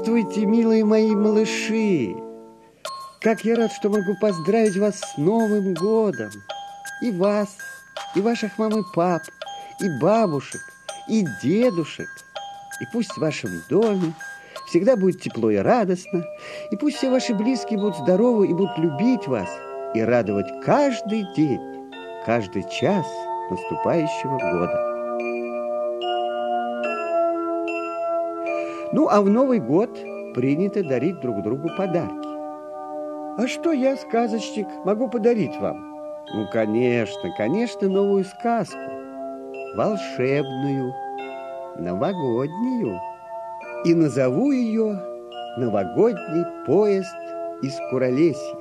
Здравствуйте, милые мои малыши! Как я рад, что могу поздравить вас с Новым годом! И вас, и ваших мам и пап, и бабушек, и дедушек. И пусть в вашем доме всегда будет тепло и радостно, и пусть все ваши близкие будут здоровы и будут любить вас, и радовать каждый день, каждый час наступающего года. Ну, а в Новый год принято дарить друг другу подарки. А что я, сказочник, могу подарить вам? Ну, конечно, конечно, новую сказку. Волшебную, новогоднюю. И назову ее «Новогодний поезд из Куролесья».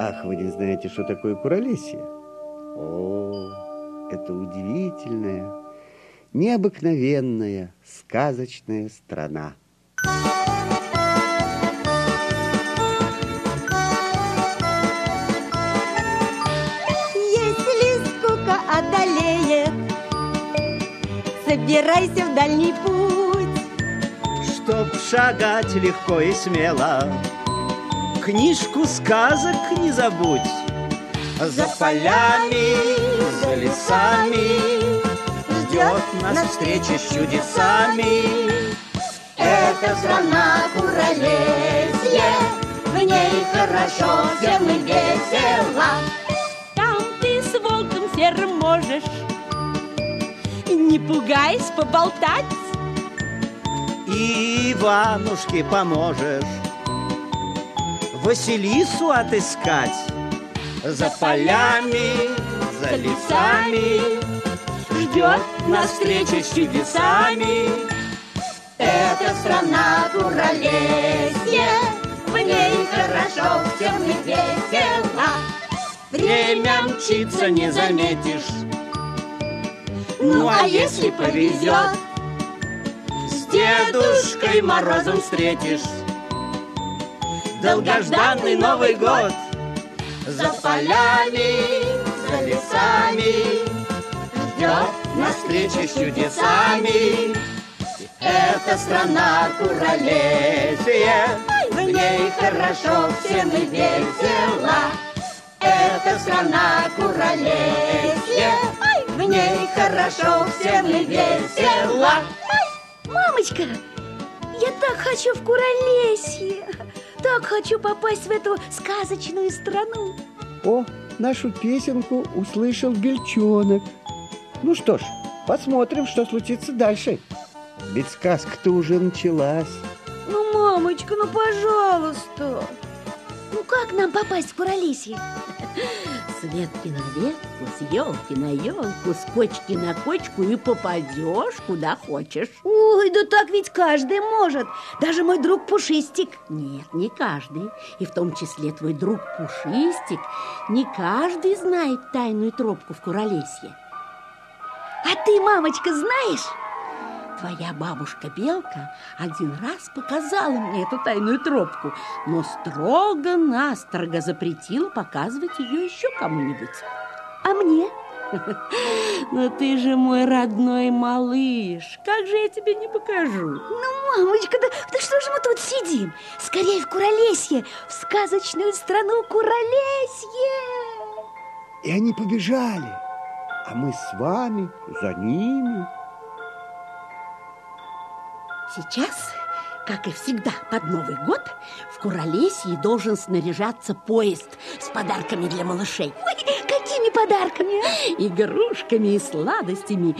Ах, вы не знаете, что такое Куролесье? О, это удивительная, необыкновенная, сказочная страна. Если скука одолеет, собирайся в дальний путь. Чтоб шагать легко и смело, Книжку сказок не забудь. За полями, за лесами нас встреча с чудесами. Это страна Куролесье, в ней хорошо, всем и весело. Там ты с волком серым можешь Не пугаясь поболтать И Иванушке поможешь Василису отыскать За полями, за лесами Ждет нас встреча с чудесами. Это страна Куролесье, в ней хорошо, всем и весело. Время мчится, не заметишь. Ну а если повезет С Дедушкой Морозом встретишь. Долгожданный Новый год За полями, за лесами. Ждет нас встреча с чудесами. Это страна Куролесия В ней хорошо, всем и весело. Это страна Куролесия В ней хорошо, всем и весело. Мамочка, я так хочу в Куролесье Так хочу попасть в эту сказочную страну. О, нашу песенку услышал бельчонок. Ну что ж, посмотрим, что случится дальше. Ведь сказка-то уже началась. Ну, мамочка, ну пожалуйста. Ну как нам попасть в Куролесье? С ветки на ветку, с елки на елку С кочки на кочку И попадешь куда хочешь. Ой, да так ведь каждый может. Даже мой друг Пушистик. Нет, не каждый. И в том числе твой друг Пушистик. Не каждый знает тайную тропку в Куролесье А ты, мамочка, знаешь? Твоя бабушка Белка один раз показала мне эту тайную тропку, но строго-настрого запретила показывать ее еще кому-нибудь. А мне? Но ты же мой родной малыш, как же я тебе не покажу? Ну, мамочка, да, да что же мы тут сидим? Скорее в Куролесье, в сказочную страну Куролесье И они побежали, а мы с вами за ними. Сейчас, как и всегда под Новый год, в Куролесье должен снаряжаться поезд с подарками для малышей. Ой, какими подарками? а? игрушками и сладостями,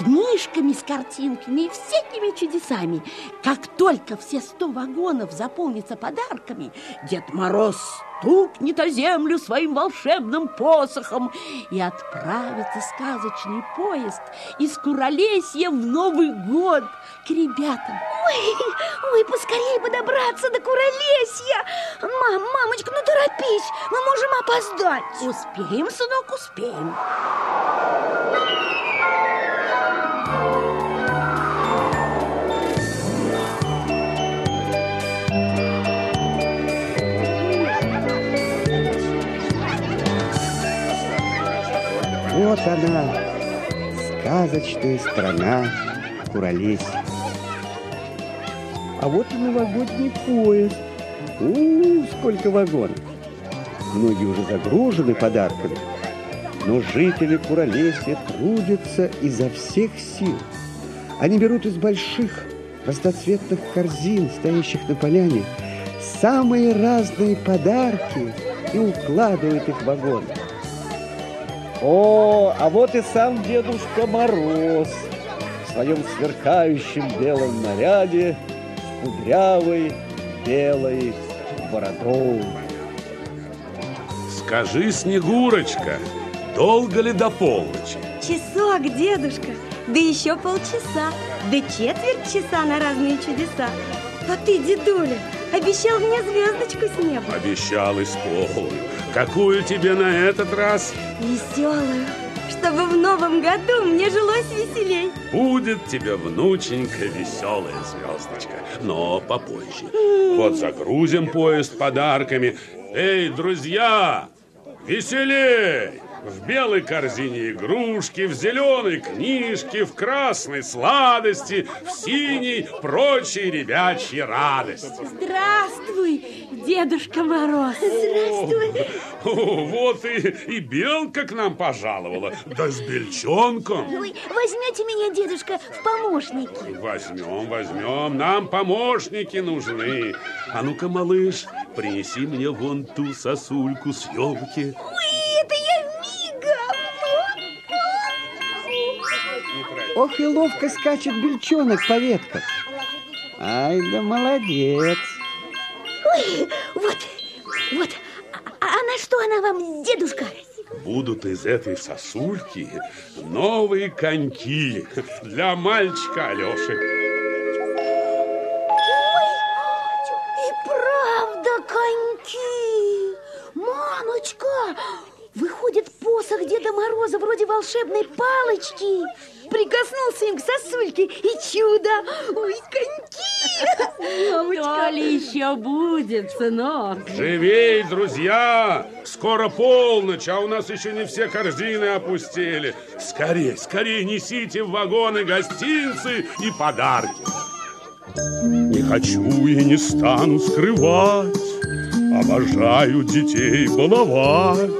книжками с картинками и всякими чудесами. Как только все сто вагонов заполнятся подарками, Дед Мороз стукнет о землю своим волшебным посохом и отправится сказочный поезд из Куролесья в Новый год к ребятам. Ой, ой, поскорее бы добраться до Куролесья Мам, мамочка, ну торопись, мы можем опоздать Успеем, сынок, успеем. Вот она, сказочная страна Куролесья. А вот и новогодний поезд. У, сколько вагонов. Многие уже загружены подарками. Но жители Куролесья трудятся изо всех сил. Они берут из больших разноцветных корзин, стоящих на поляне, самые разные подарки и укладывают их в вагон. О, а вот и сам Дедушка Мороз в своем сверкающем белом наряде с кудрявой белой бородой. Скажи, Снегурочка, долго ли до полночи? Часок, дедушка, да еще полчаса, да четверть часа на разные чудеса. А ты, дедуля, обещал мне звездочку с неба. Обещал исполню. Какую тебе на этот раз? Веселую, чтобы в новом году мне жилось веселей. Будет тебе, внученька, веселая звездочка, но попозже. Вот загрузим поезд подарками. Эй, друзья, веселей! В белой корзине игрушки, в зеленой книжке, в красной сладости, в синей прочие ребячьи радости. Здравствуй, Дедушка Мороз. Здравствуй. О, вот и, и белка к нам пожаловала, да с бельчонком. Ой, возьмете меня, дедушка, в помощники. Возьмем, возьмем, нам помощники нужны. А ну-ка, малыш, принеси мне вон ту сосульку с елки. Ой, Ох и ловко скачет бельчонок по веткам. Ай да молодец. Ой, вот, вот. А, а на что она вам, дедушка? Будут из этой сосульки новые коньки для мальчика Алеши. И правда коньки. Мамочка, выходит посох Деда Мороза вроде волшебной палочки. Прикоснулся им к сосульке и чудо. Ой, коньки. То ли еще будет, сынок. Живей, друзья! Скоро полночь, а у нас еще не все корзины опустили. Скорей, скорей несите в вагоны гостинцы и подарки. Не хочу и не стану скрывать, Обожаю детей баловать.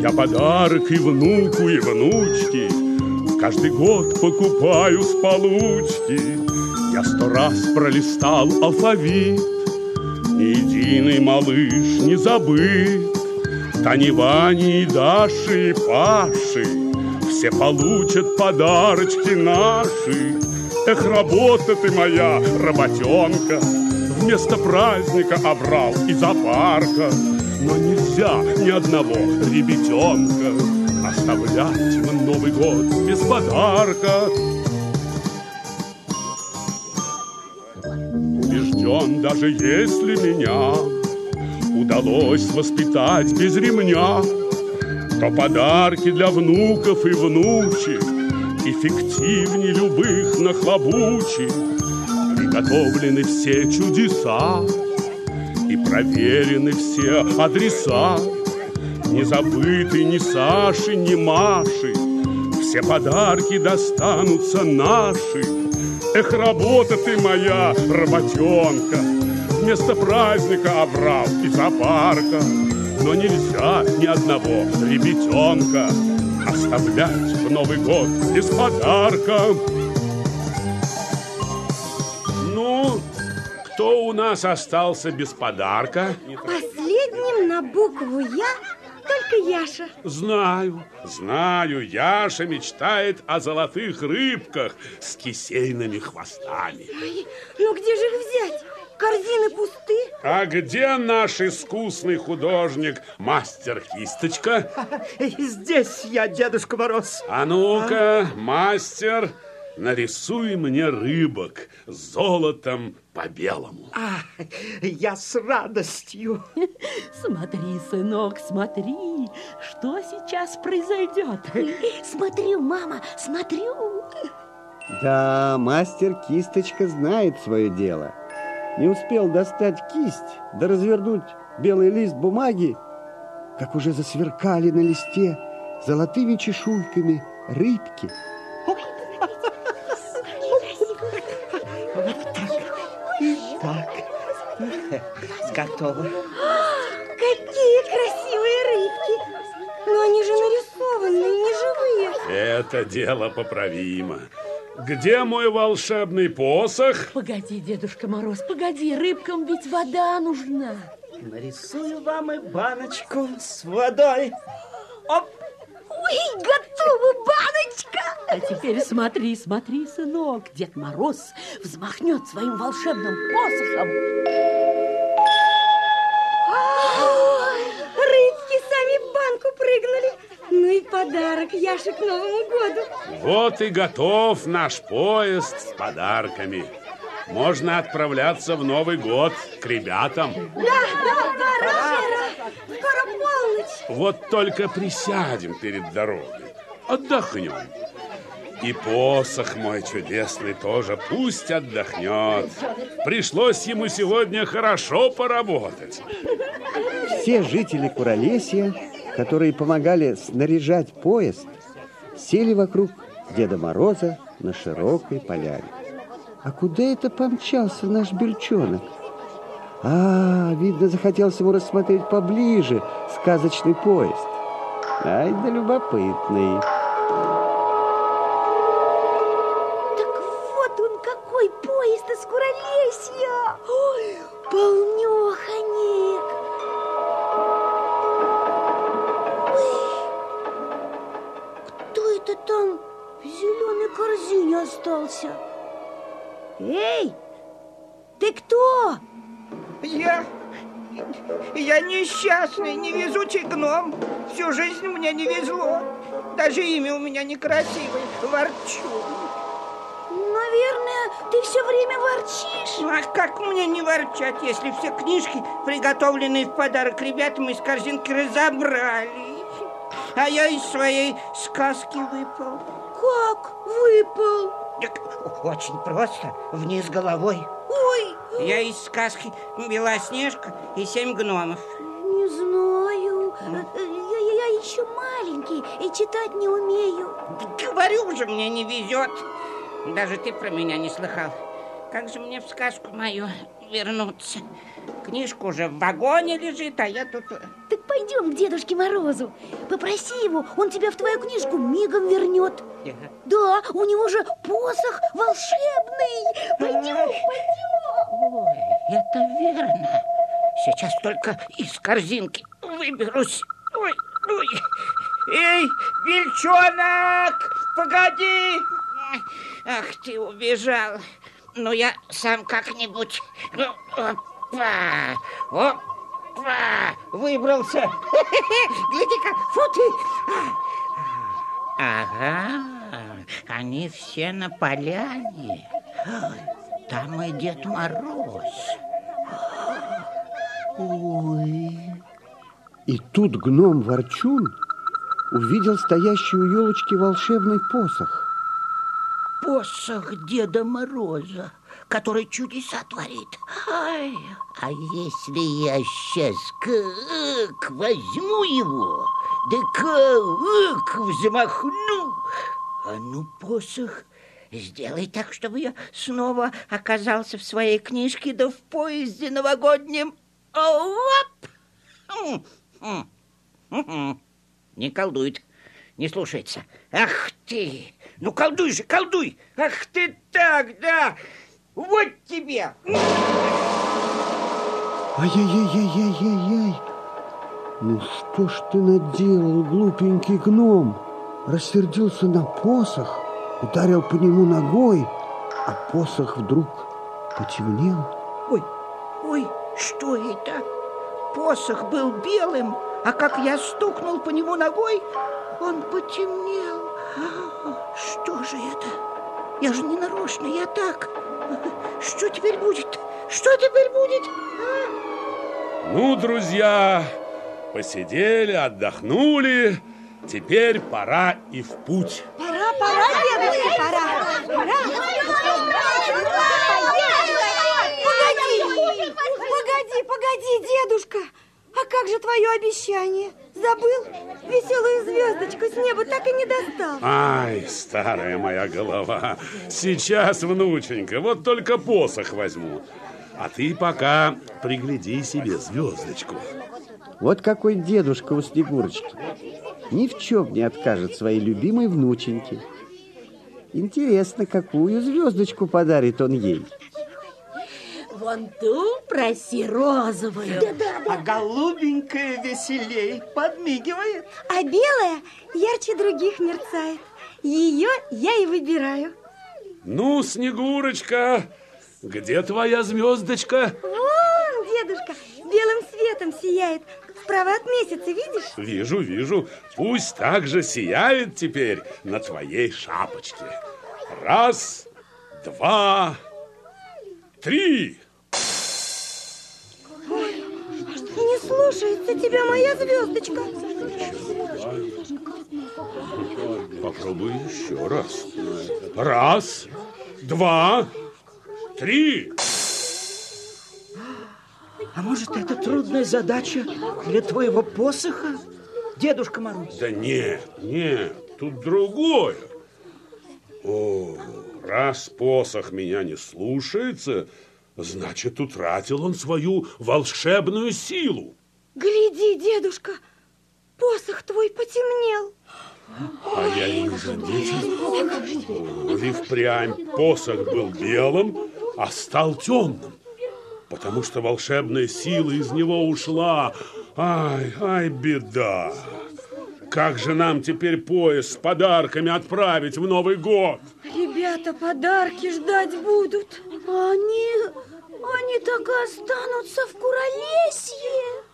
Я подарок и внуку, и внучке Каждый год покупаю с получки. Я сто раз пролистал алфавит, Ни единый малыш не забыт. Тани, Вани, Даши, и Паши Все получат подарочки наши. Эх, работа ты моя, работенка, Вместо праздника обрал и зоопарка. Но нельзя ни одного ребятенка Оставлять в Новый год без подарка. Убежден, даже если меня Удалось воспитать без ремня, То подарки для внуков и внучек Эффективнее любых нахлобучек Приготовлены все чудеса И проверены все адреса Не забыты ни Саши, ни Маши. Все подарки достанутся наши. Эх, работа ты моя, работенка. Вместо праздника обрал и зоопарка Но нельзя ни одного ребятенка Оставлять в Новый год без подарка. Ну, кто у нас остался без подарка? Последним на букву «Я» только Яша. Знаю, знаю, Яша мечтает о золотых рыбках с кисейными хвостами. Ой, ну где же их взять? Корзины пусты. А где наш искусный художник, мастер Кисточка? Здесь я, Дедушка Мороз. А ну-ка, мастер, нарисуй мне рыбок с золотом по белому. А, я с радостью. Смотри, сынок, смотри, что сейчас произойдет. Смотрю, мама, смотрю. Да, мастер Кисточка знает свое дело. Не успел достать кисть, да развернуть белый лист бумаги, как уже засверкали на листе золотыми чешуйками рыбки. Готово. Какие красивые рыбки! Но они же нарисованные, не живые. Это дело поправимо. Где мой волшебный посох? Погоди, Дедушка Мороз, погоди, рыбкам ведь вода нужна. Нарисую вам и баночку с водой. Оп! Ой, готова баночка! А теперь смотри, смотри, сынок, Дед Мороз взмахнет своим волшебным посохом. Подарок Яше к Новому году. Вот и готов наш поезд с подарками. Можно отправляться в Новый год к ребятам. Да, да, пора, пора. Скоро полночь. Вот только присядем перед дорогой, отдохнем. И посох мой чудесный тоже пусть отдохнет. Пришлось ему сегодня хорошо поработать. Все жители Куролесья, которые помогали снаряжать поезд, сели вокруг Деда Мороза на широкой поляне. А куда это помчался наш бельчонок? А, видно, захотелось ему рассмотреть поближе сказочный поезд. Ай да любопытный. Я несчастный, невезучий гном. Всю жизнь мне не везло. Даже имя у меня некрасивое. Ворчу. Наверное, ты все время ворчишь. Ну, а как мне не ворчать, если все книжки, приготовленные в подарок ребятам из корзинки, разобрали? А я из своей сказки выпал. Как выпал? Так, Очень просто. Вниз головой. Ой, Я из сказки Белоснежка и семь гномов. не знаю. Я, я- я еще маленький и читать не умею. Говорю же, мне не везет. Даже ты про меня не слыхал. Как же мне в сказку мою вернуться? Книжка уже в вагоне лежит, а я тут... Так пойдем к Дедушке Морозу. Попроси его, он тебя в твою книжку мигом вернет. Да, у него же посох волшебный. Пойдем, пойдем. Ой, это верно. Сейчас только из корзинки выберусь. Ой, ой. Эй, бельчонок, погоди. Ах, ты убежал. Ну, я сам как-нибудь... Ну, Опа, опа, выбрался. Гляди-ка, фу ты. Ага, они все на поляне. Там и Дед Мороз. И тут гном Ворчун увидел стоящий у елочки волшебный посох. Посох Деда Мороза, который чудеса творит. Ай, а если я сейчас как возьму его, да как взмахну, а ну посох Сделай так, чтобы я снова оказался в своей книжке, да в поезде новогоднем. Оп! М, м, м. Не колдует, не слушается. Ах ты! Ну колдуй же, колдуй! Ах ты так, да! Вот тебе! Ай-яй-яй-яй-яй-яй! Ну что ж ты наделал, глупенький гном? Рассердился на посох, ударил по нему ногой, а посох вдруг потемнел. Ой, ой, что это? Посох был белым, а как я стукнул по нему ногой, он потемнел. Что же это? Я же не нарочно, я так. Что теперь будет? Что теперь будет? Ну, друзья, посидели, отдохнули. Теперь пора и в путь. Пора, пора, дедушка, пора. Пора. Погоди, погоди, погоди, дедушка. А как же твое обещание? Забыл? Веселую звездочку с неба так и не достал. Ай, старая моя голова. Сейчас, внученька, вот только посох возьму. А ты пока пригляди себе звездочку. Вот какой дедушка у Снегурочки. Ни в чем не откажет своей любимой внученьке. Интересно, какую звездочку подарит он ей? Вон ту проси розовую. А голубенькая веселей подмигивает. А белая ярче других мерцает. Ее я и выбираю. Ну, Снегурочка, где твоя звездочка? Вон, дедушка, белым светом сияет. Справа от месяца, видишь? Вижу, вижу. Пусть так же сияет теперь на твоей шапочке. Раз, два, три. Не слушается тебя моя звездочка. Попробуй еще раз. Раз, два, три. А может, это трудная задача для твоего посоха, Дедушка Мороз? Да нет, нет, тут другое. О, раз посох меня не слушается, значит, утратил он свою волшебную силу. Гляди, дедушка, посох твой потемнел. А я и не заметил. И впрямь посох был белым, а стал темным. Потому что волшебная сила из него ушла. Ай, ай, беда. Как же нам теперь поезд с подарками отправить в Новый год? Ребята подарки ждать будут. Они, они так и останутся в Куролесье.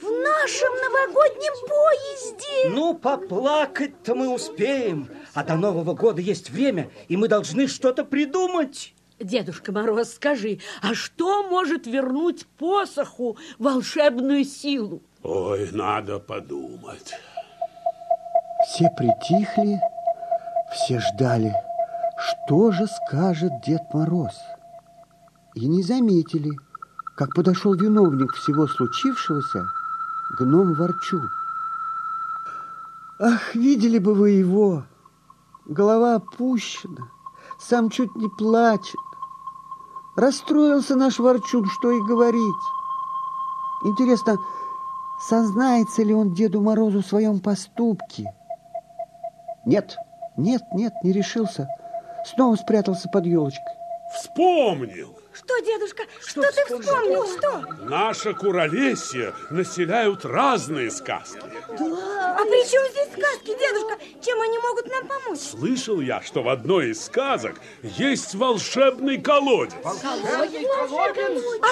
В нашем новогоднем поезде. Ну, поплакать-то мы успеем. А до Нового года есть время, и мы должны что-то придумать. Дедушка Мороз, скажи, а что может вернуть посоху волшебную силу? Ой, надо подумать. Все притихли, все ждали, что же скажет Дед Мороз. И не заметили, как подошел виновник всего случившегося, гном Ворчун. Ах, видели бы вы его! Голова опущена, сам чуть не плачет. Расстроился наш Ворчун, что и говорить. Интересно, сознается ли он Деду Морозу в своем поступке? Нет, нет, нет, не решился. Снова спрятался под елочкой. Вспомнил! Что, дедушка, что, ты вспомнил? Что? Наше Куролесье населяют разные сказки. А при чем здесь сказки, дедушка? Чем они могут нам помочь? Слышал я, что в одной из сказок есть волшебный колодец. А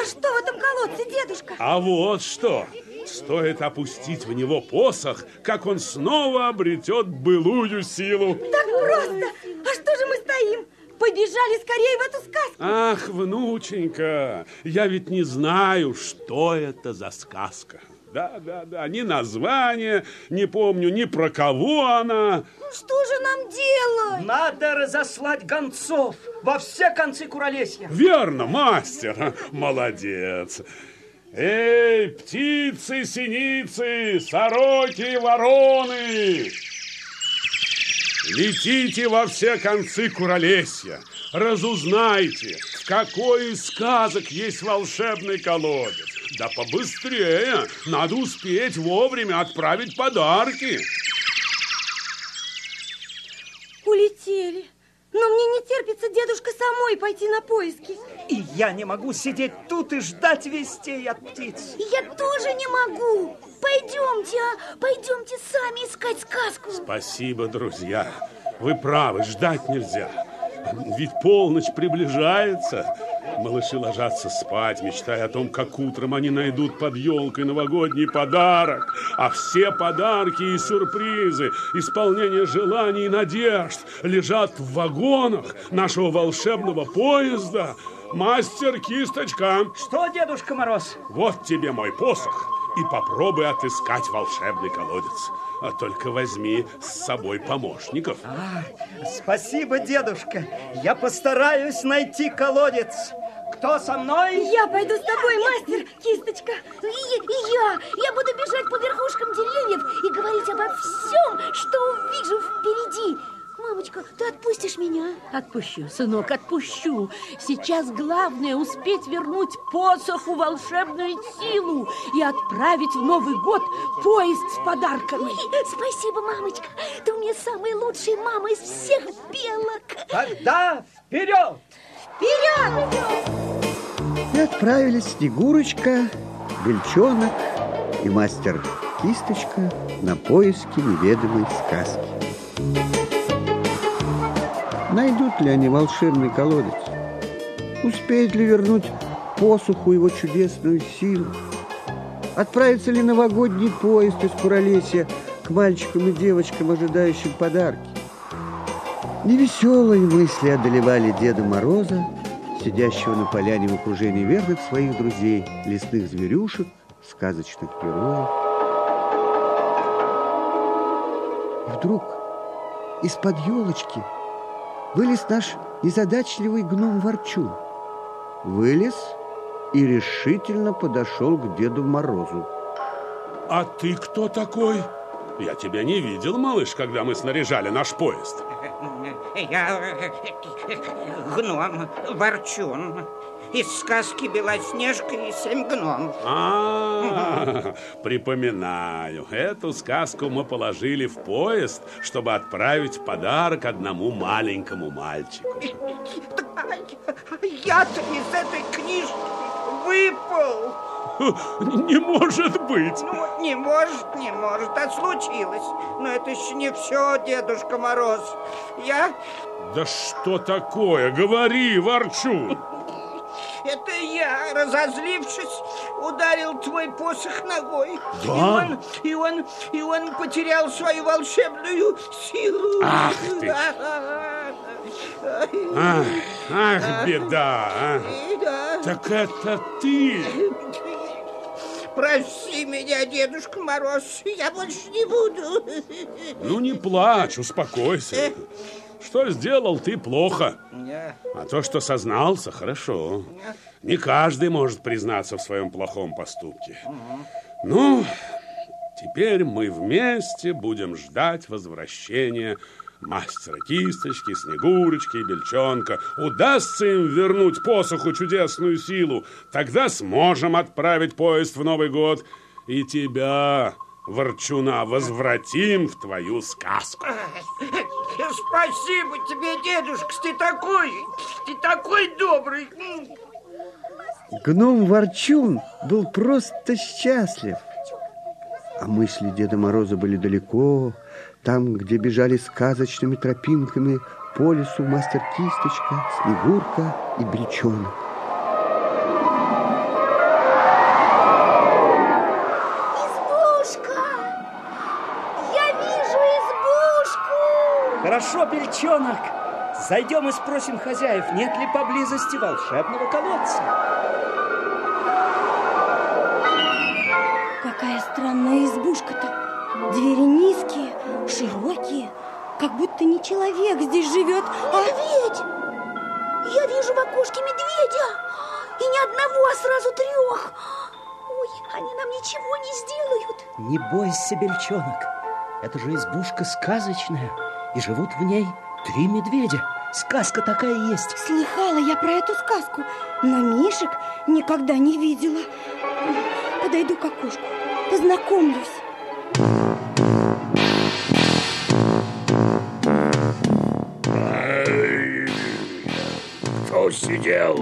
что в этом колодце, дедушка? А вот что. Стоит опустить в него посох, как он снова обретет былую силу. Так просто! А что же мы стоим? Побежали скорее в эту сказку! Ах, внученька, я ведь не знаю, что это за сказка. Да, да, да, ни название, не помню, ни про кого она. Что же нам делать? Надо разослать гонцов во все концы Куролесья. Верно, мастер, молодец. Эй, птицы, синицы, сороки, вороны! Летите во все концы Куролесья, разузнайте, в какой из сказок есть волшебный колодец. Да побыстрее, надо успеть вовремя отправить подарки. Улетели. Но мне не терпится, дедушка, самой пойти на поиски. И я не могу сидеть тут и ждать вестей от птиц. Я тоже не могу. Пойдемте, а? Пойдемте сами искать сказку. Спасибо, друзья. Вы правы, ждать нельзя. Ведь полночь приближается. Малыши ложатся спать, мечтая о том, как утром они найдут под елкой новогодний подарок. А все подарки и сюрпризы, исполнение желаний и надежд лежат в вагонах нашего волшебного поезда. Мастер Кисточка, Что, Дедушка Мороз? вот тебе мой посох. И попробуй отыскать волшебный колодец. А только возьми с собой помощников. А, спасибо, дедушка. Я постараюсь найти колодец. Кто со мной? Я пойду с тобой, мастер Кисточка. И, и я, я буду бежать по верхушкам деревьев и говорить обо всем, что увижу впереди. Мамочка, ты отпустишь меня? Отпущу, сынок, отпущу. Сейчас главное успеть вернуть посоху волшебную силу и отправить в Новый год поезд с подарками. Ой, спасибо, мамочка. Ты у меня самая лучшая мама из всех белок. Тогда вперед! Вперед! И отправились Снегурочка, Бельчонок и мастер Кисточка на поиски неведомой сказки. Найдут ли они волшебный колодец? Успеет ли вернуть посуху его чудесную силу? Отправится ли новогодний поезд из Куролесья к мальчикам и девочкам, ожидающим подарки? Невеселые мысли одолевали Деда Мороза, сидящего на поляне в окружении верных своих друзей, лесных зверюшек, сказочных героев. И вдруг из-под елочки вылез наш незадачливый гном Ворчун. Вылез и решительно подошел к Деду Морозу. А ты кто такой? Я тебя не видел, малыш, когда мы снаряжали наш поезд. Я гном Ворчун из сказки «Белоснежка и семь гномов». А, припоминаю. Эту сказку мы положили в поезд, чтобы отправить подарок одному маленькому мальчику. Я-то из этой книжки выпал. Не может быть! Ну, не может, не может, а случилось. Но это еще не все, Дедушка Мороз. Я... Да что такое? Говори, ворчу! Это я, разозлившись, ударил твой посох ногой. Да? И он, и он, и он потерял свою волшебную силу. Ах ты! Ах, ах, беда! а. Да. Так это ты! Прости меня, Дедушка Мороз, я больше не буду. Ну, не плачь, успокойся. Что сделал ты плохо, а то, что сознался, хорошо. Не. Каждый может признаться в своем плохом поступке. Ну, теперь мы вместе будем ждать возвращения мастера кисточки, снегурочки и бельчонка. Удастся им вернуть посоху чудесную силу, тогда сможем отправить поезд в Новый год. И тебя, ворчуна, возвратим в твою сказку. Спасибо тебе, дедушка, ты такой, ты такой добрый. Гном Ворчун был просто счастлив. А мысли Деда Мороза были далеко, там, где бежали сказочными тропинками по лесу мастер Кисточка, Снегурка и Бречонок. Хорошо, Бельчонок. Зайдем и спросим хозяев, нет ли поблизости волшебного колодца. Какая странная избушка-то. Двери низкие, широкие, как будто не человек здесь живет, а... Медведь! Я вижу в окошке медведя! И не одного, а сразу трех! Ой, они нам ничего не сделают! Не бойся, Бельчонок. Это же избушка сказочная, и живут в ней три медведя. Сказка такая есть. Слыхала я про эту сказку, но Мишек никогда не видела. Подойду к окошку, познакомлюсь. Кто сидел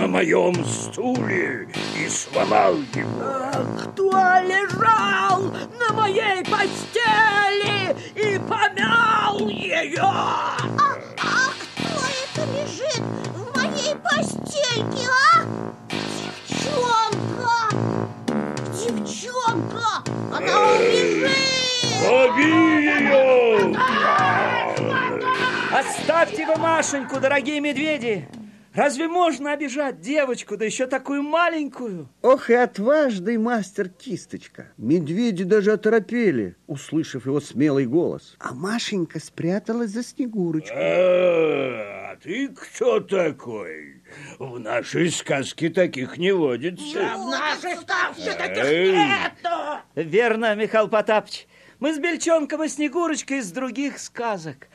на моем стуле и сломал его? Кто лежал на моей постели и помял ее? А, а кто это лежит в моей постельке, а? Девчонка! Девчонка! Она убежит! Лови ее! Оставьте вы Машеньку, дорогие медведи. Разве можно обижать девочку, да еще такую маленькую? Ох и отважный мастер Кисточка. Медведи даже оторопели, услышав его смелый голос. А Машенька спряталась за Снегурочку. А, ты кто такой? В нашей сказке таких не водится. В нашей ставке таких нету. Верно, Михаил Потапыч. Мы с Бельчонком и Снегурочкой из других сказок.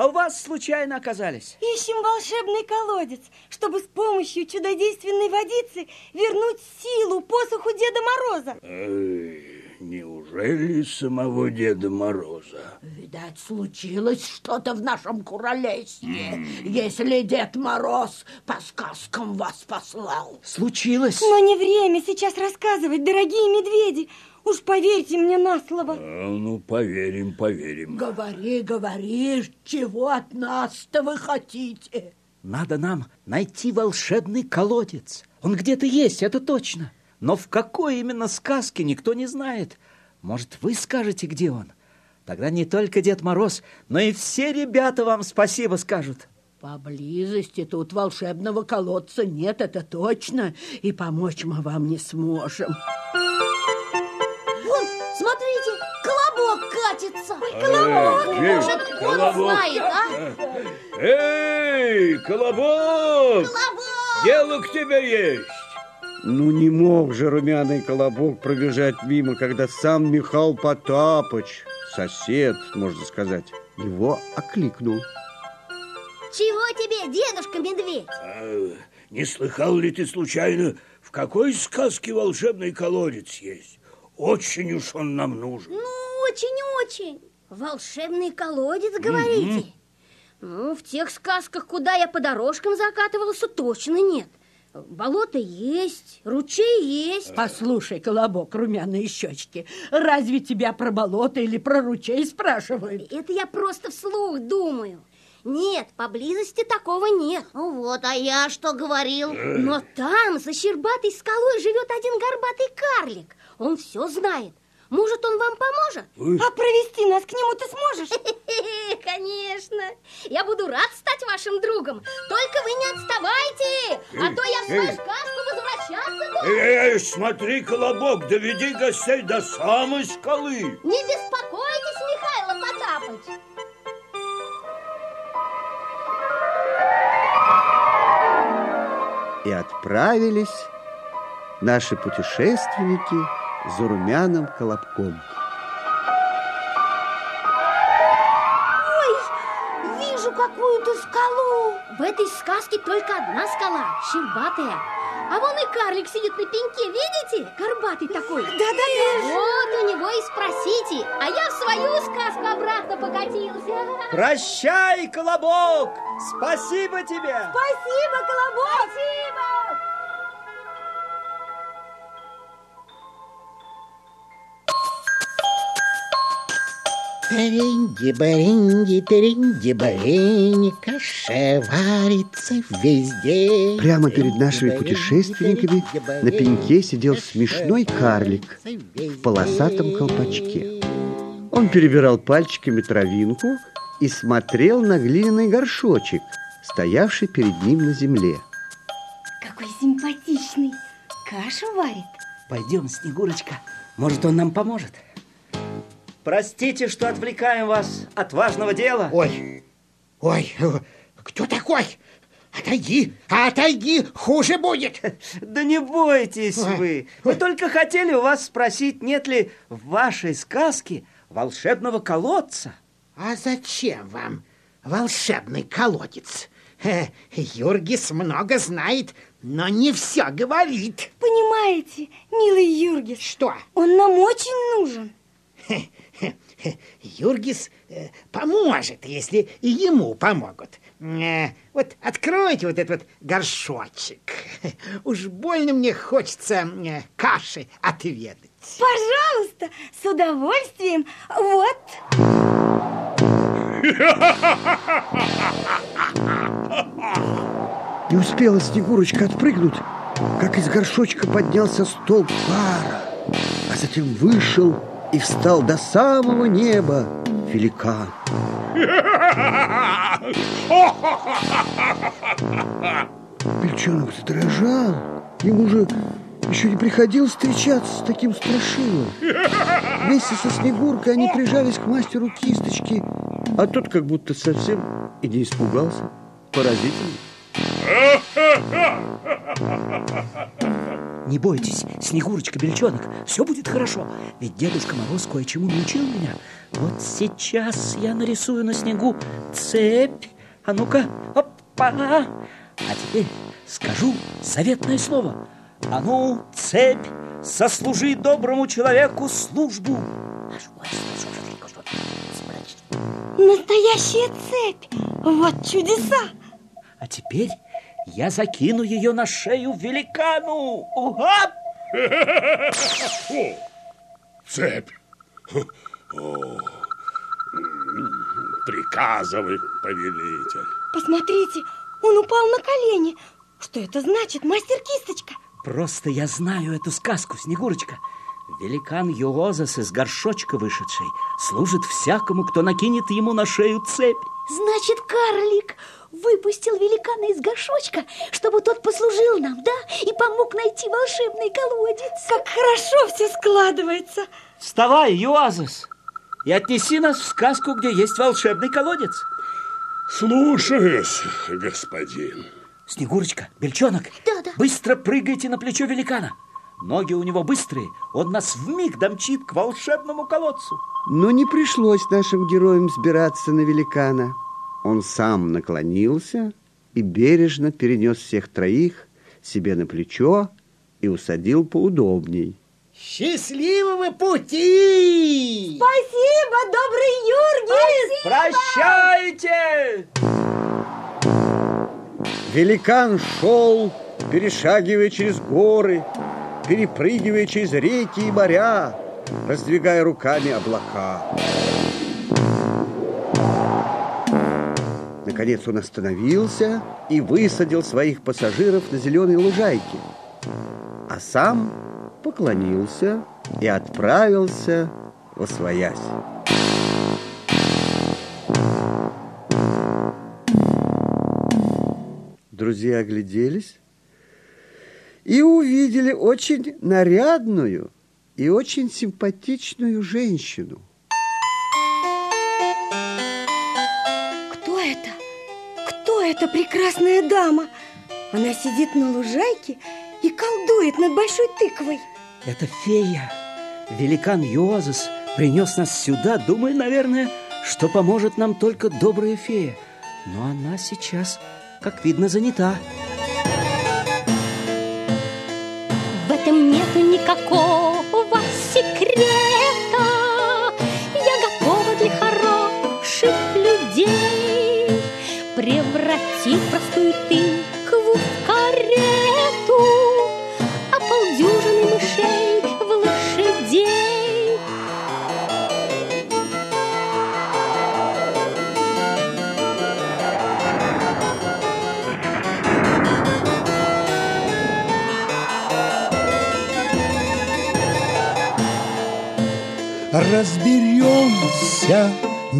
А у вас случайно оказались. Ищем волшебный колодец, чтобы с помощью чудодейственной водицы вернуть силу посоху Деда Мороза. Эй, неужели самого Деда Мороза? Видать, случилось что-то в нашем королевстве, если Дед Мороз по сказкам вас послал. Случилось. Но не время сейчас рассказывать, дорогие медведи. Уж поверьте мне на слово. А, ну, поверим, поверим. Говори, говори, чего от нас-то вы хотите? Надо нам найти волшебный колодец. Он где-то есть, это точно. Но в какой именно сказке никто не знает. Может, вы скажете, где он? Тогда не только Дед Мороз, но и все ребята вам спасибо скажут. Поблизости тут волшебного колодца нет, это точно, и помочь мы вам не сможем. Колобок катится. Колобок, Может, он знает, а? Эй, Колобок! Колобок! Дело к тебе есть. Ну, не мог же румяный колобок пробежать мимо, когда сам Михаил Потапыч, сосед, можно сказать, его окликнул. Чего тебе, дедушка медведь? А, не слыхал ли ты случайно, в какой сказке волшебный колодец есть? Очень уж он нам нужен. Ну, очень-очень. Волшебный колодец, говорите? Ну, в тех сказках, куда я по дорожкам закатывался, точно нет. Болото есть, ручей есть. Послушай, Колобок, румяные щечки, разве тебя про болото или про ручей спрашивают? Это я просто вслух думаю. Нет, поблизости такого нет. Вот, а я что говорил? Но там, за щербатой скалой, живет один горбатый карлик. Он все знает. Может, он вам поможет? А провести нас к нему ты сможешь? Конечно. Я буду рад стать вашим другом. Только вы не отставайте, а то я в свою сказку возвращаться буду. Эй, смотри, Колобок, доведи гостей до самой скалы. Не беспокойтесь, Михайло Потапыч. И отправились наши путешественники за румяным колобком. Ой, вижу какую-то скалу. В этой сказке только одна скала, щербатая. А вон и карлик сидит на пеньке, видите? Горбатый такой. Да-да-да. Вот у него и спросите. А я в свою сказку обратно покатился. Прощай, Колобок! Спасибо тебе! Спасибо, Колобок! Спасибо. Таринги, баринги, таринги, барини, каша варится везде. Прямо перед нашими путешественниками на пеньке сидел смешной карлик в полосатом колпачке. Он перебирал пальчиками травинку и смотрел на глиняный горшочек, стоявший перед ним на земле. Какой симпатичный. Кашу варит. Пойдем, Снегурочка, может, он нам поможет. Простите, что отвлекаем вас от важного дела. Ой, ой, кто такой? Отойди, отойди, хуже будет. Да не бойтесь Ой. вы. Мы только хотели у вас спросить, нет ли в вашей сказке волшебного колодца. А зачем вам волшебный колодец? Э, Юргис много знает, но не все говорит. Понимаете, милый Юргис, Что? он нам очень нужен. Юргис э, поможет, если и ему помогут. Э, Вот откройте вот этот вот горшочек. Уж больно мне хочется э, каши отведать. Пожалуйста, с удовольствием. Вот. Не успела Снегурочка отпрыгнуть, как из горшочка поднялся столб пара, а затем вышел и встал до самого неба великан. Бельчонок задрожал. Ему же еще не приходилось встречаться с таким страшилом. Вместе со Снегуркой они прижались к мастеру кисточки, а тот как будто совсем и не испугался. Поразительно. Не бойтесь, Снегурочка, Бельчонок, все будет хорошо. Ведь Дедушка Мороз кое-чему научил меня. Вот сейчас я нарисую на снегу цепь. А ну-ка, опа! А теперь скажу заветное слово. А ну, цепь, сослужи доброму человеку службу. Настоящая цепь. Вот чудеса. А теперь я закину ее на шею великану. Уга! О, цепь. О, приказывай, повелитель. Посмотрите, он упал на колени. Что это значит, мастер Кисточка? Просто я знаю эту сказку, Снегурочка. Великан Юозас из горшочка вышедший служит всякому, кто накинет ему на шею цепь. Значит, карлик выпустил великана из горшочка, чтобы тот послужил нам, да? И помог найти волшебный колодец. Как хорошо все складывается. Вставай, Юазас, и отнеси нас в сказку, где есть волшебный колодец. Слушаюсь, господин. Снегурочка, Бельчонок, Да, да. быстро прыгайте на плечо великана. Ноги у него быстрые, он нас вмиг домчит к волшебному колодцу. Но не пришлось нашим героям сбираться на великана. Он сам наклонился и бережно перенес всех троих себе на плечо и усадил поудобней. Счастливого пути! Спасибо, добрый Юргис! Прощайте! Великан шел, перешагивая через горы, перепрыгивая через реки и моря, раздвигая руками облака. Наконец он остановился и высадил своих пассажиров на зеленой лужайке, а сам поклонился и отправился во своясь. Друзья огляделись и увидели очень нарядную и очень симпатичную женщину. Эта прекрасная дама? Она сидит на лужайке и колдует над большой тыквой. Это фея. Великан Юазас принес нас сюда, думая, наверное, что поможет нам только добрая фея. Но она сейчас, как видно, занята. В этом нету никакого секрета.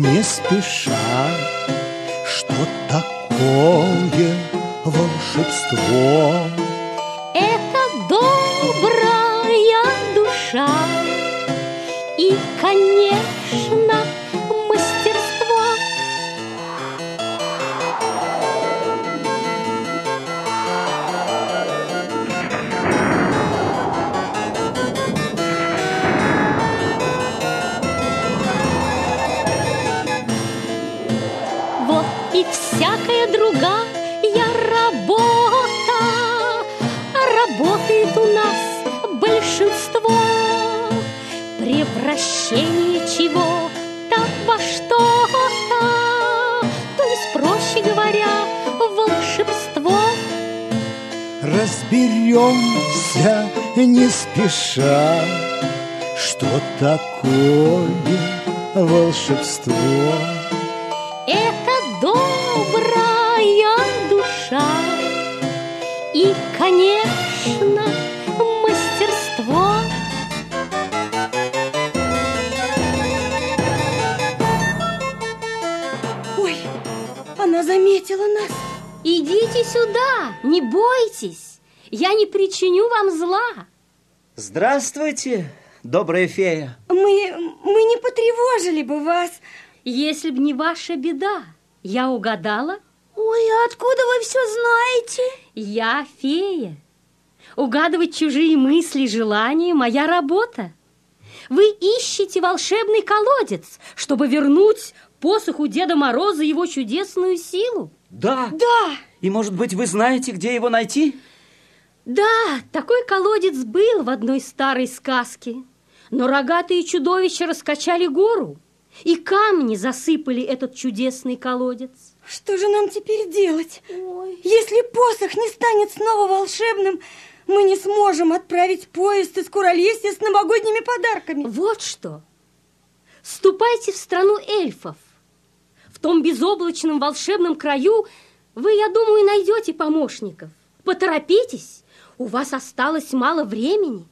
Не спеша, заметила нас. Идите сюда, не бойтесь. Я не причиню вам зла. Здравствуйте, добрая фея. Мы, мы не потревожили бы вас. Если б не ваша беда, я угадала? Ой, а откуда вы все знаете? Я фея. Угадывать чужие мысли и желания – моя работа. Вы ищете волшебный колодец, чтобы вернуть посоху Деда Мороза его чудесную силу. Да. Да. И, может быть, вы знаете, где его найти? Да, такой колодец был в одной старой сказке. Но рогатые чудовища раскачали гору, и камни засыпали этот чудесный колодец. Что же нам теперь делать? Ой. Если посох не станет снова волшебным, мы не сможем отправить поезд из Куролесья с новогодними подарками. Вот что. Ступайте в страну эльфов. Том безоблачном волшебном краю вы, я думаю, найдете помощников. Поторопитесь, у вас осталось мало времени.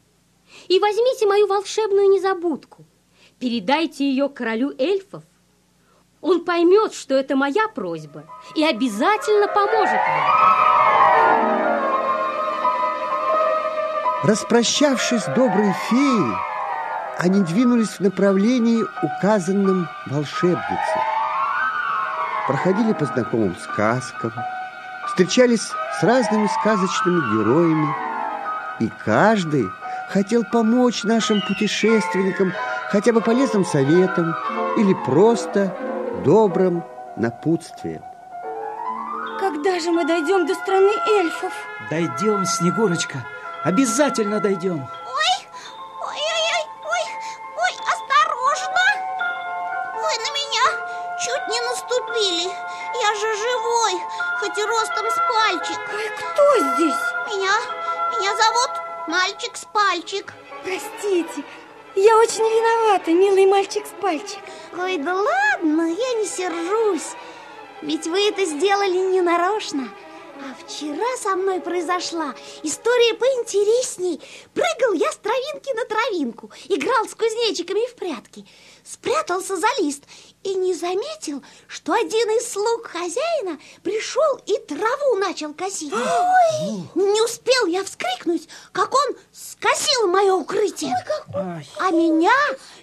И возьмите мою волшебную незабудку. Передайте ее королю эльфов. Он поймет, что это моя просьба и обязательно поможет вам. Распрощавшись с доброй феей, они двинулись в направлении, указанном волшебницей. Проходили по знакомым сказкам, встречались с разными сказочными героями, и каждый хотел помочь нашим путешественникам хотя бы полезным советом или просто добрым напутствием. Когда же мы дойдем до страны эльфов? Дойдем, Снегурочка, обязательно дойдем. Милый мальчик с пальчик. Ой, да ладно, я не сержусь. Ведь вы это сделали не нарочно. А вчера со мной произошла история поинтересней. Прыгал я с травинки на травинку, играл с кузнечиками в прятки, спрятался за лист и не заметил, что один из слуг хозяина пришел и траву начал косить. Ой! Не успел я вскрикнуть, как он скосил мое укрытие. Ой. А меня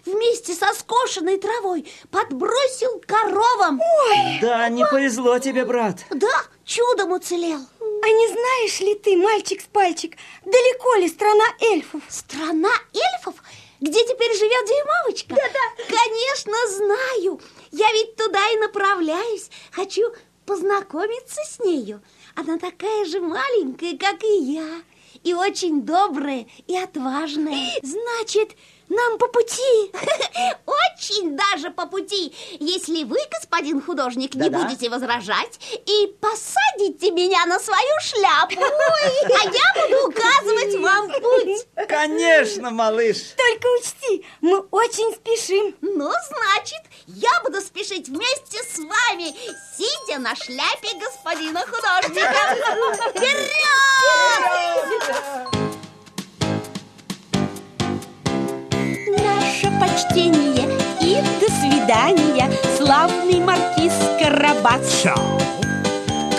вместе со скошенной травой подбросил коровам. Ой! Да, не повезло тебе, брат. Да, чудом уцелел. А не знаешь ли ты, мальчик с пальчик, далеко ли страна эльфов? Страна эльфов? Где теперь живет дюймовочка? Да-да. Конечно, знаю. Я ведь туда и направляюсь. Хочу познакомиться с нею. Она такая же маленькая, как и я. И очень добрая и отважная. Значит, нам по пути. Очень даже по пути. Если вы, господин художник, не будете возражать и посадите меня на свою шляпу, а я буду указывать вам путь. Конечно, малыш. Только учти, мы очень спешим. Ну, значит, я буду спешить вместе с вами, сидя на шляпе господина художника. Вперед! Наше почтение и до свидания, славный маркиз Карабас. Чао.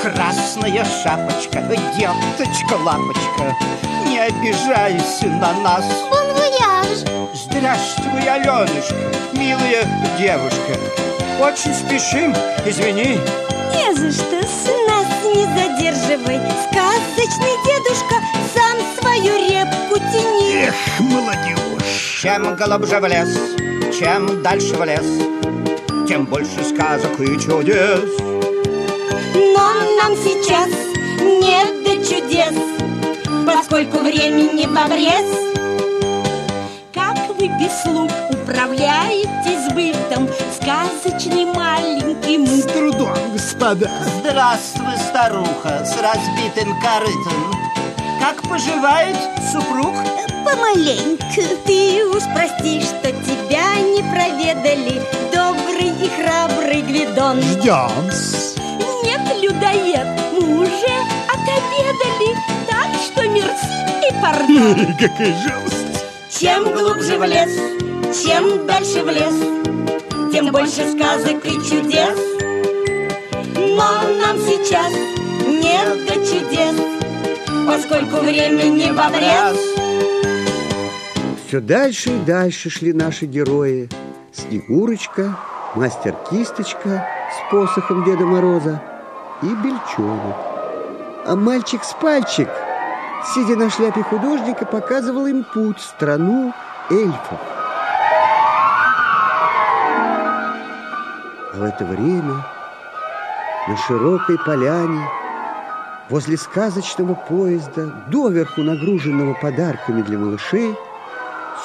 Красная шапочка, деточка, лапочка, не обижайся на нас. Бон вояж! Здравствуй, Аленушка, милая девушка. Очень спешим, извини. Не за что, с нас не задерживай. Сказочный дедушка сам свою репку тяни. Эх, молодежь. Чем глубже в лес, чем дальше в лес, тем больше сказок и чудес. Но нам сейчас не до чудес, поскольку времени в обрез. Как вы без слуг управляетесь бытом, сказочный маленький муж. С трудом, господа. Здравствуй, старуха, с разбитым корытом. Как поживает супруг? Помаленьку. Ты уж прости, что тебя не проведали, добрый и храбрый Гвидон. Ждем. Нет, людоед, мы уже отобедали, так что мерси и пардон. Какая жалость. Чем глубже в лес, чем дальше в лес, тем больше сказок и чудес. Но нам сейчас не до чудес, поскольку времени в обрез. Все дальше и дальше шли наши герои. Снегурочка, мастер Кисточка с посохом Деда Мороза, и бельчонок. А мальчик с пальчик, сидя на шляпе художника, показывал им путь страну эльфов. А в это время на широкой поляне возле сказочного поезда, доверху нагруженного подарками для малышей,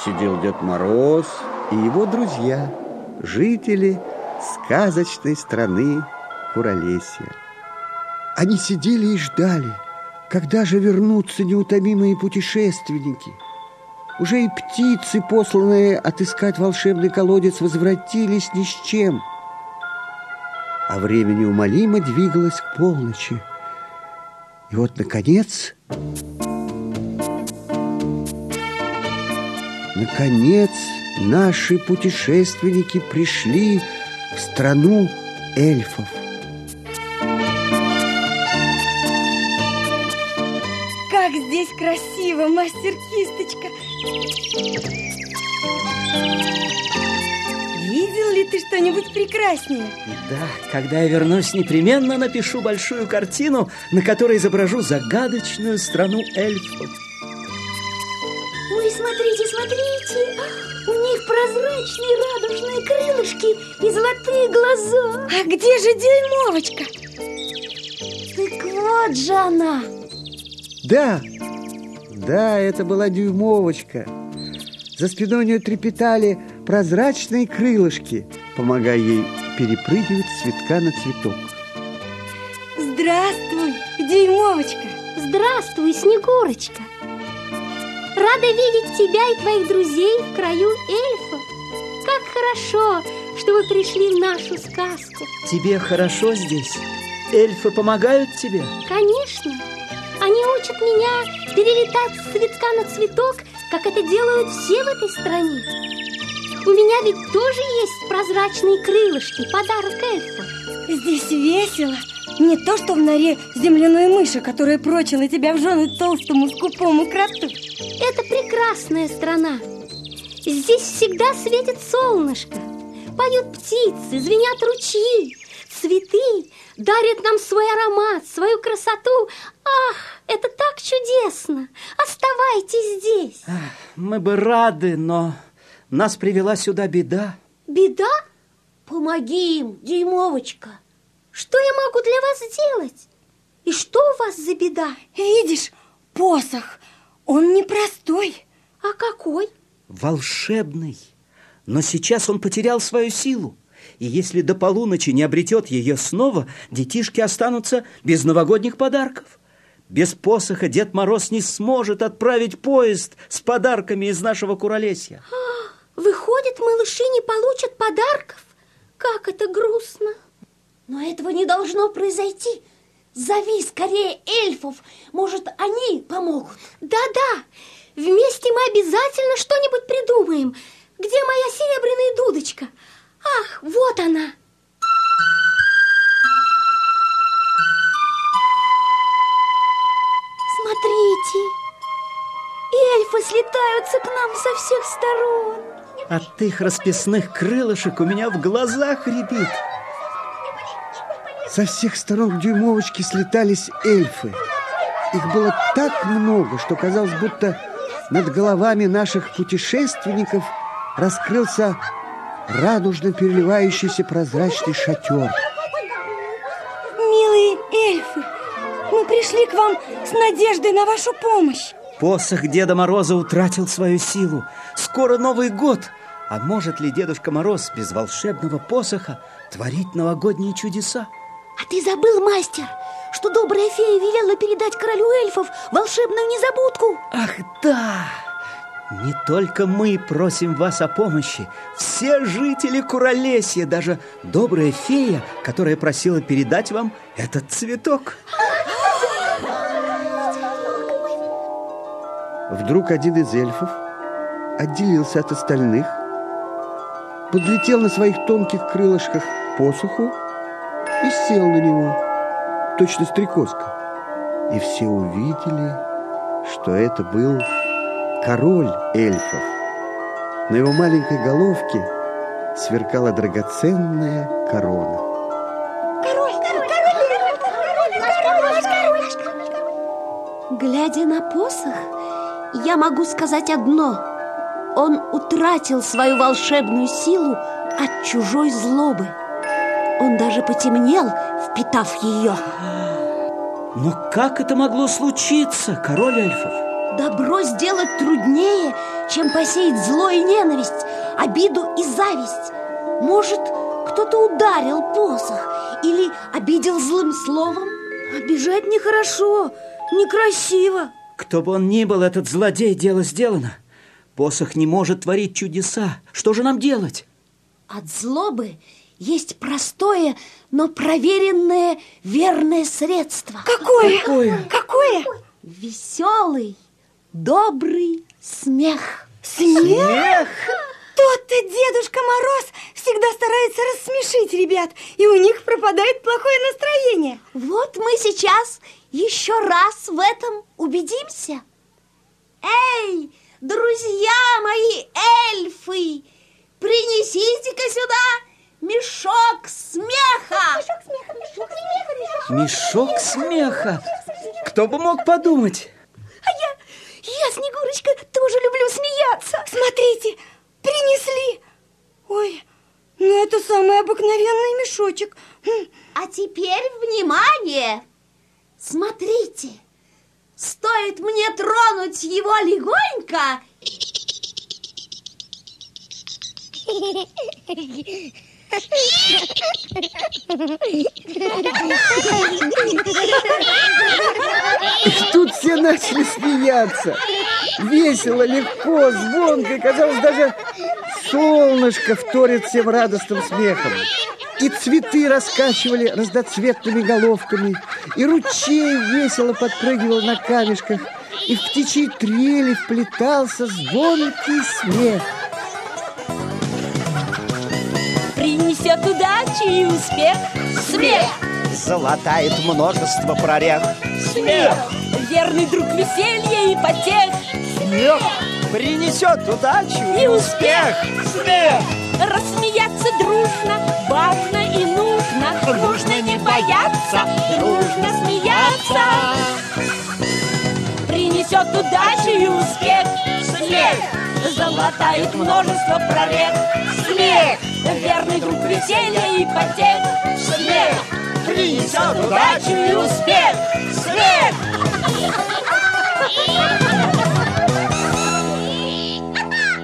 сидел Дед Мороз и его друзья, жители сказочной страны Куролесия. Они сидели и ждали, когда же вернутся неутомимые путешественники. Уже и птицы, посланные отыскать волшебный колодец, возвратились ни с чем. А время неумолимо двигалось к полночи. И вот, наконец, наконец, наши путешественники пришли в страну эльфов. Как здесь красиво, мастер Кисточка! Видел ли ты что-нибудь прекраснее? Да, когда я вернусь, непременно напишу большую картину, на которой изображу загадочную страну эльфов. Смотрите, смотрите! У них прозрачные радужные крылышки и золотые глаза. А где же дюймовочка? Так вот же она. Да, да, это была дюймовочка. За спиной у нее трепетали прозрачные крылышки, помогая ей перепрыгивать с цветка на цветок. Здравствуй, дюймовочка. Здравствуй, Снегурочка. Рада видеть тебя и твоих друзей в краю эльфов. Как хорошо, что вы пришли в нашу сказку. Тебе хорошо здесь? Эльфы помогают тебе? Конечно. Они учат меня перелетать с цветка на цветок, как это делают все в этой стране. У меня ведь тоже есть прозрачные крылышки, подарок эльфов. Здесь весело. Не то, что в норе земляной мыши, которая прочила тебя в жены толстому скупому кроту. Это прекрасная страна. Здесь всегда светит солнышко. Поют птицы, звенят ручьи. Цветы дарят нам свой аромат, свою красоту. Ах, это так чудесно! Оставайтесь здесь. Мы бы рады, но нас привела сюда беда. Беда? Помоги им, Дюймовочка. Что я могу для вас сделать? И что у вас за беда? Видишь, посох, он непростой. А какой? Волшебный. Но сейчас он потерял свою силу. И если до полуночи не обретет ее снова, детишки останутся без новогодних подарков. Без посоха Дед Мороз не сможет отправить поезд с подарками из нашего Куролесья. А, выходит, малыши не получат подарков? Как это грустно. Но этого не должно произойти. Зови скорее эльфов. Может, они помогут. Да-да, вместе мы обязательно что-нибудь придумаем. Где моя серебряная дудочка? Ах, вот она. Смотрите, эльфы слетаются к нам со всех сторон. От их расписных крылышек у меня в глазах рябит. Со всех сторон к дюймовочке слетались эльфы. Их было так много, что казалось, будто над головами наших путешественников раскрылся радужно переливающийся прозрачный шатер. Милые эльфы, мы пришли к вам с надеждой на вашу помощь. Посох Деда Мороза утратил свою силу. Скоро Новый год. А может ли Дедушка Мороз без волшебного посоха творить новогодние чудеса? А ты забыл, мастер, что добрая фея велела передать королю эльфов волшебную незабудку? Ах, да! Не только мы просим вас о помощи. Все жители Куролесья, даже добрая фея, которая просила передать вам этот цветок. Вдруг один из эльфов отделился от остальных, подлетел на своих тонких крылышках к посоху и сел на него, точно стрекозка. И все увидели, что это был король эльфов. На его маленькой головке сверкала драгоценная корона. Король, король, король! Глядя на посох, я могу сказать одно. Он утратил свою волшебную силу от чужой злобы. Он даже потемнел, впитав ее. Но как это могло случиться, король эльфов? Добро сделать труднее, чем посеять зло и ненависть, обиду и зависть. Может, кто-то ударил посох или обидел злым словом? Обижать нехорошо, некрасиво. Кто бы он ни был, этот злодей, дело сделано. Посох не может творить чудеса. Что же нам делать? От злобы есть простое, но проверенное верное средство. Какое? Какое? Какое? Веселый, добрый смех. Смех? Тот-то Дедушка Мороз всегда старается рассмешить ребят, и у них пропадает плохое настроение. Вот мы сейчас еще раз в этом убедимся. Эй, друзья мои эльфы, принесите-ка сюда мешок смеха. Мешок смеха, мешок смеха, мешок Мешок смеха. Кто бы мог подумать? А я, я, Снегурочка, тоже люблю смеяться. Смотрите, принесли. Ой, ну это самый обыкновенный мешочек. Хм, А теперь внимание! Смотрите, стоит мне тронуть его легонько, Тут все начали смеяться. Весело, легко, звонко. И, казалось, даже солнышко вторит всем радостным смехом. И цветы раскачивали разноцветными головками, и ручей весело подпрыгивал на камешках, и в птичьей трели вплетался звонкий смех. Принесет удачу и успех Смех! Золотает множество прорех. Смех! Верный друг веселья и потех Смех принесет удачу и успех Смех! Рассмеяться дружно важно и нужно Нужно не бояться, дружно смеяться Принесет удачу и успех Смех! Золотает множество прорех Смех! Верный друг веселья и потех Смех! Принесет удачу и успех Смех!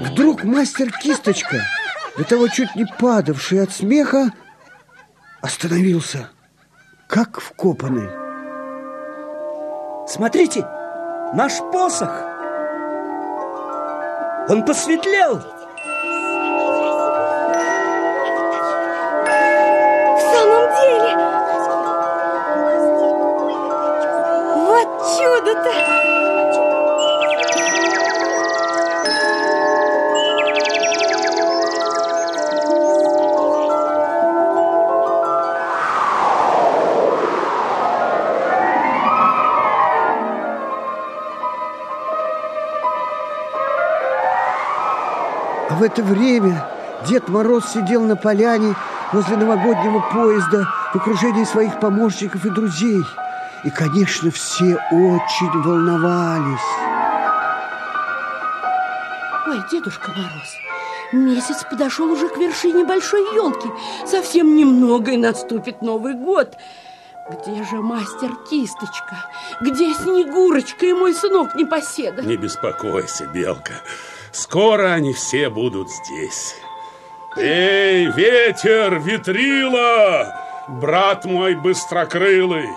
Вдруг мастер Кисточка, до того чуть не падавший от смеха, остановился, как вкопанный. Смотрите, наш посох. Он посветлел. В самом деле. Вот чудо-то. В это время Дед Мороз сидел на поляне возле новогоднего поезда в окружении своих помощников и друзей. И, конечно, все очень волновались. Ой, Дедушка Мороз, месяц подошел уже к вершине большой елки. Совсем немного и наступит Новый год. Где же мастер Кисточка? Где Снегурочка и мой сынок Непоседа? Не беспокойся, Белка. Скоро они все будут здесь. Эй, ветер, ветрила! Брат мой быстрокрылый,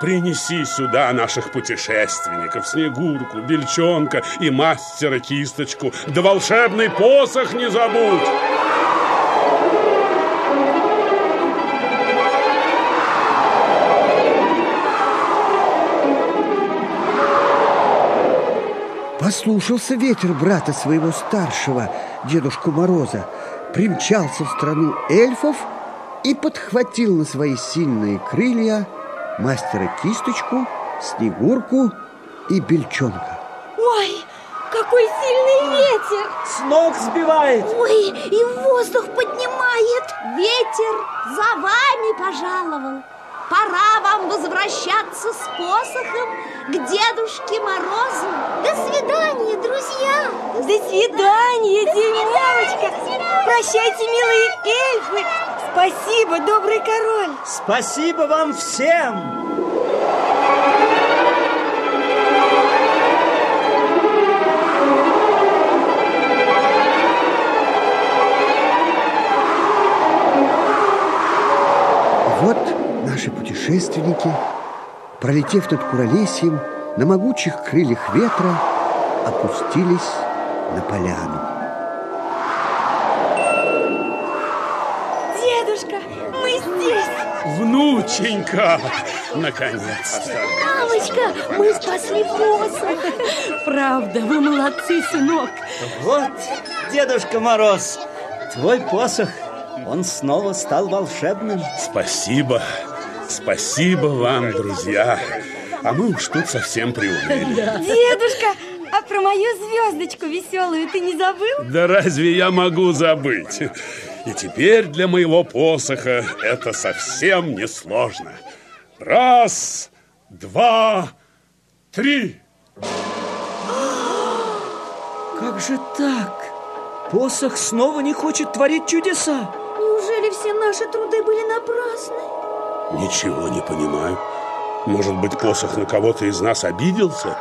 принеси сюда наших путешественников, Снегурку, Бельчонка и мастера Кисточку. Да волшебный посох не забудь! Послушался ветер брата своего старшего, Дедушку Мороза, примчался в страну эльфов и подхватил на свои сильные крылья мастера Кисточку, Снегурку и Бельчонка. Ой, какой сильный ветер! С ног сбивает. Ой, и воздух поднимает. Ветер за вами пожаловал. Пора вам возвращаться с посохом к Дедушке Морозу. До свидания, друзья! До свидания, Димочка! Прощайте, милые эльфы! Спасибо, добрый король! Спасибо вам всем! Путешественники, пролетев над Куролесьем, на могучих крыльях ветра опустились на поляну. Дедушка, мы здесь! Внученька, наконец-то. Мамочка, мы спасли посох. Правда, вы молодцы, сынок. Вот, Дедушка Мороз, твой посох, он снова стал волшебным. Спасибо, спасибо вам, друзья. А мы уж тут совсем приуныли. Дедушка, а про мою звездочку веселую ты не забыл? Да разве я могу забыть? И теперь для моего посоха это совсем не сложно. Раз, два, три. Как же так? Посох снова не хочет творить чудеса. Неужели все наши труды были напрасны? Ничего не понимаю. Может быть, посох на кого-то из нас обиделся?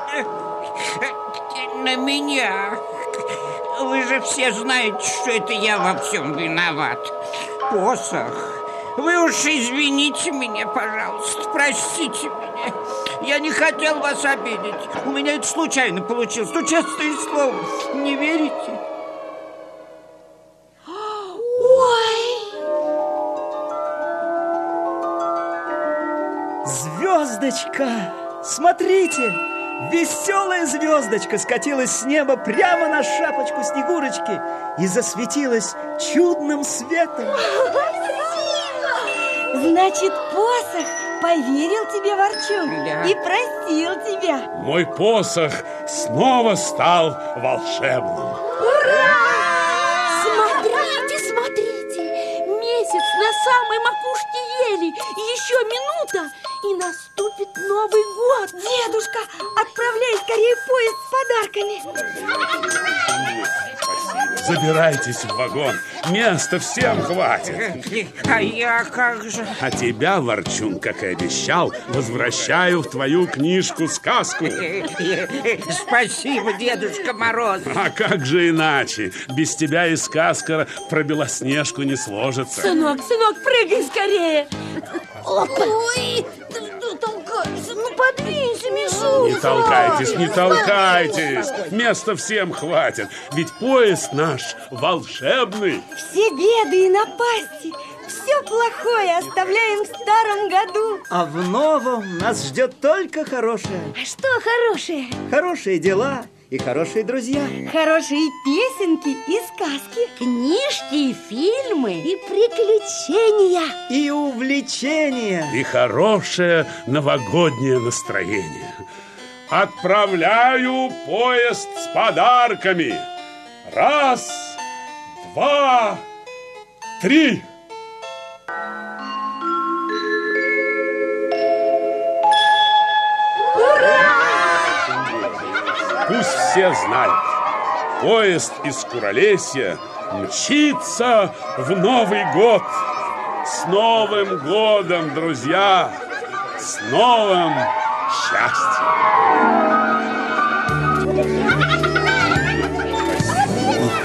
На меня. Вы же все знаете, что это я во всем виноват. Посох. Вы уж извините меня, пожалуйста. Простите меня. Я не хотел вас обидеть. У меня это случайно получилось. Ну, честное слово. Не верите? Звездочка! Смотрите! Веселая звездочка скатилась с неба прямо на шапочку Снегурочки и засветилась чудным светом. Значит, посох поверил тебе, Ворчун, Да. и простил тебя. Мой посох снова стал волшебным. Смотрите, смотрите! Месяц на самой макушке ели. Еще минута, и наступит Новый год. Дедушка, отправляй скорее поезд с подарками. Забирайтесь в вагон. Места всем хватит. А я как же? А тебя, Ворчун, как и обещал, возвращаю в твою книжку сказку. Спасибо, Дедушка Мороз. А как же иначе? Без тебя и сказка про Белоснежку не сложится. Сынок, сынок, прыгай скорее. Ой, подвинься, Мишу. Не толкайтесь, не толкайтесь. Места всем хватит. Ведь поезд наш волшебный. Все беды и напасти, все плохое оставляем в старом году. А в новом нас ждет только хорошее. А что хорошее? Хорошие дела и хорошие друзья. Хорошие песенки и сказки. Книжки и фильмы. И приключения. И увлечения. И хорошее новогоднее настроение. Отправляю поезд с подарками. Раз, два, три. Пусть все знают, поезд из Куролесья мчится в Новый год. С Новым годом, друзья! С новым счастьем!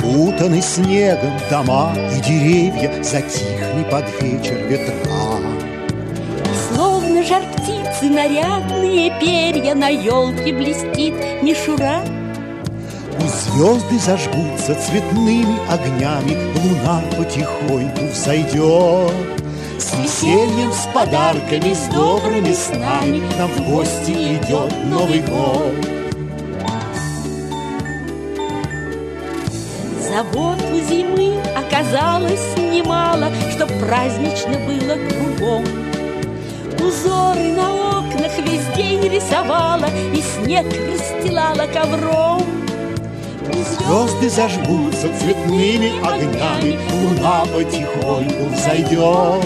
Укутаны снегом дома и деревья Затихли под вечер ветра Словно жар птицы нарядные перья На елке блестит мишура. Звезды зажгутся цветными огнями Луна потихоньку взойдет С весельем, с подарками, с добрыми снами Нам в гости идет Новый год Забот у зимы оказалось немало, Чтоб празднично было кругом. Узоры на окнах весь день рисовала И снег расстилала ковром. Звезды зажгутся цветными огнями Луна потихоньку взойдет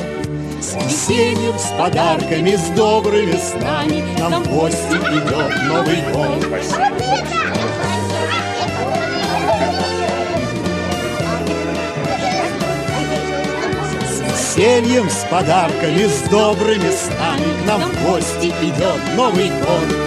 С весельем, с подарками, с добрыми снами Нам в гости идет Новый год. С весельем, с подарками, с добрыми снами К нам в гости идет Новый год.